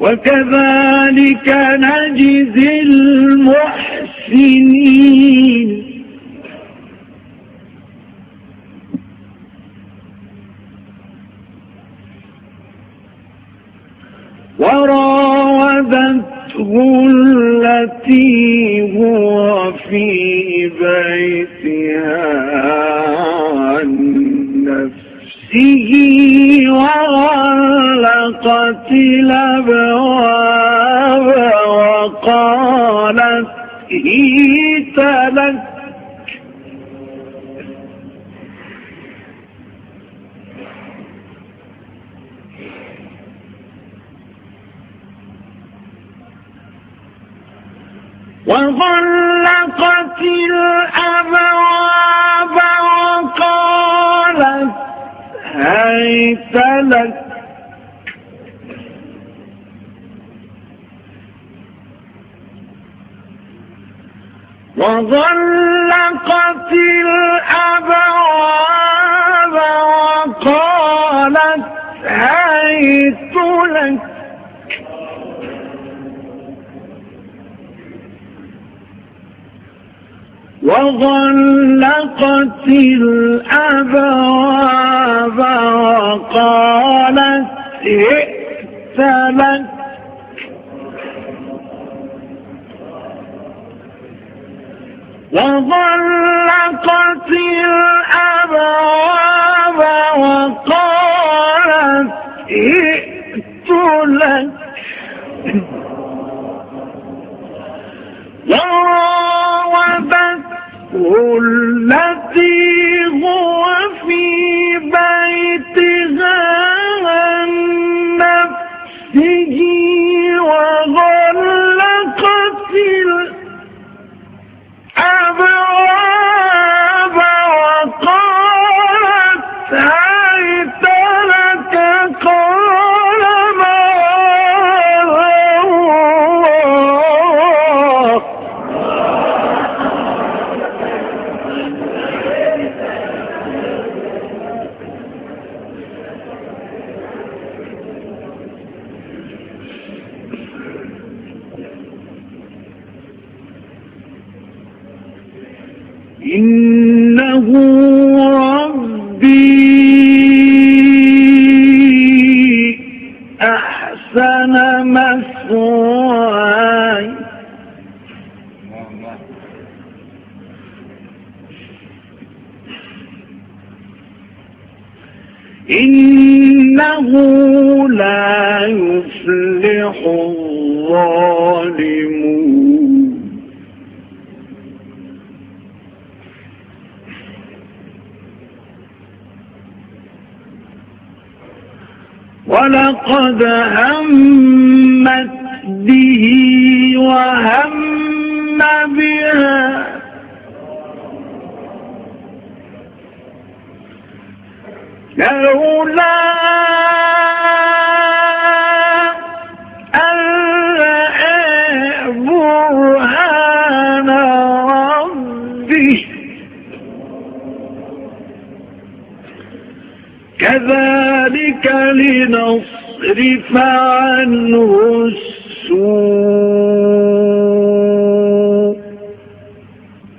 وكذلك نجزي المحسنين. وراودته التي هو في بيتها عن نفسه. الأبواب وقالت هيت لك. وغلقت الأبواب وقالت هيت لك. وغلقت الأبواب وقالت هيت لك. وغلقت الأبواب وقالت ائت لك. وغلقت الأبواب وقالت ائت لك. وراودته التي هو في بيتها عن نفسه. إنه ربي أحسن مثواي. إنه لا يفلح الظالمون ولقد همت به وهم بها. لولا أن برهان كذلك لنصرف عنه السوء.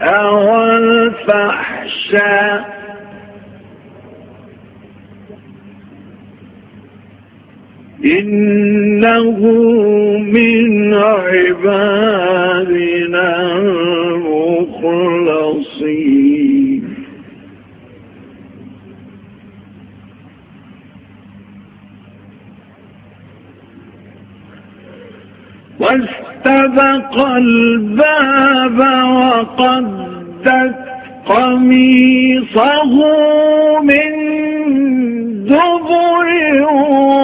أو الفحشاء إنه من عبادنا واستبق الباب وقدت قميصه من دبر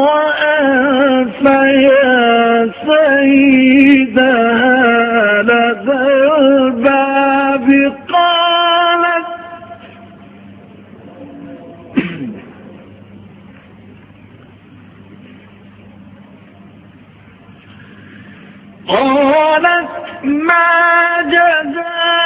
وأنف يا سيدها. Yeah.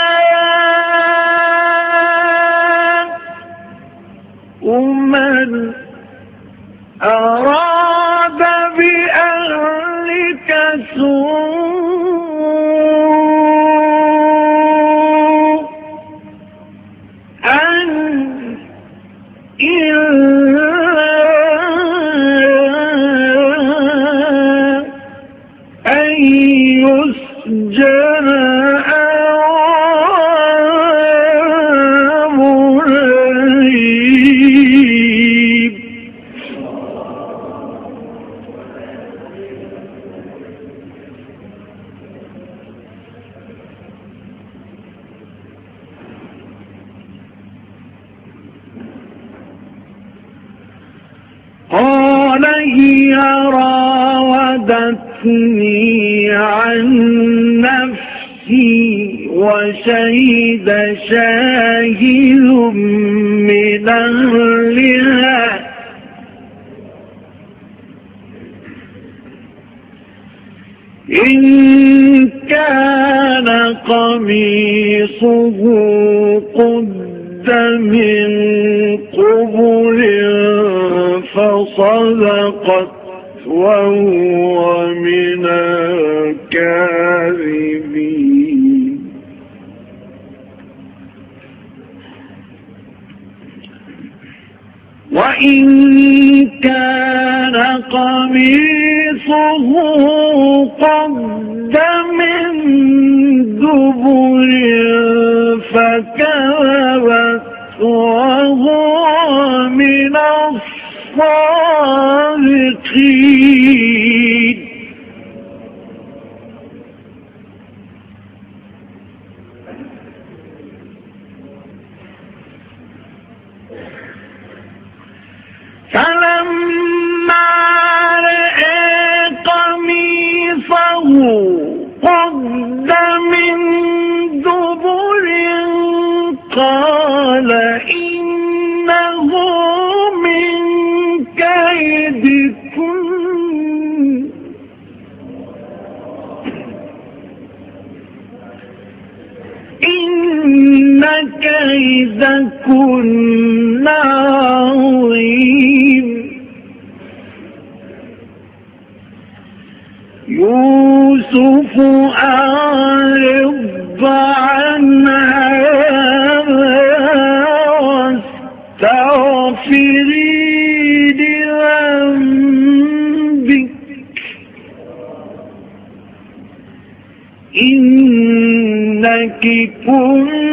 قال هي راودتني عن نفسي وشهد شاهد من أهلها. إن كان قميصه قد من قبل فصدقت وهو من الكاذبين. وإن كان قميصه قد من دبر فكذبت الصادقين فلما رأى قميصه قد من دبر قال إنه كيدكن عظيم. يوسف أعرض عن هذا واستغفري لذنبك. إنك كنت